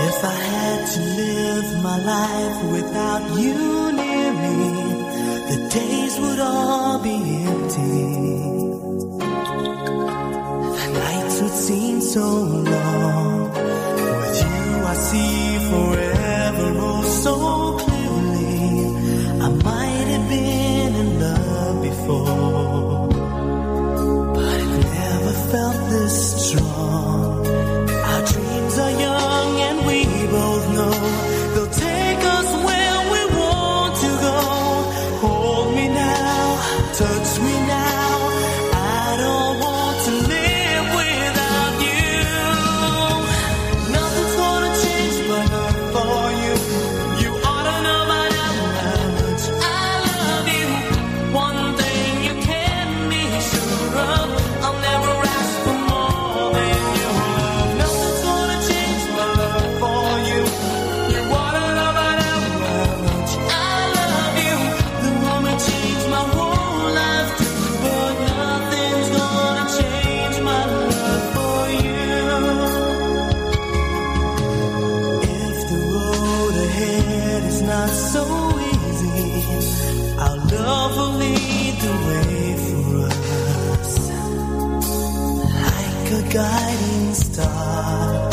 If I had to live my life without you near me, the days would all be empty. The nights would seem so long. With you, I see. a guiding star.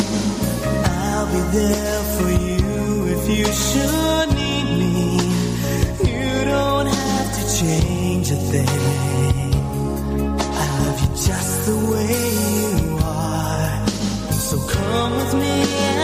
I'll be there for you if you should need me. You don't have to change a thing. I love you just the way you are. So come with me.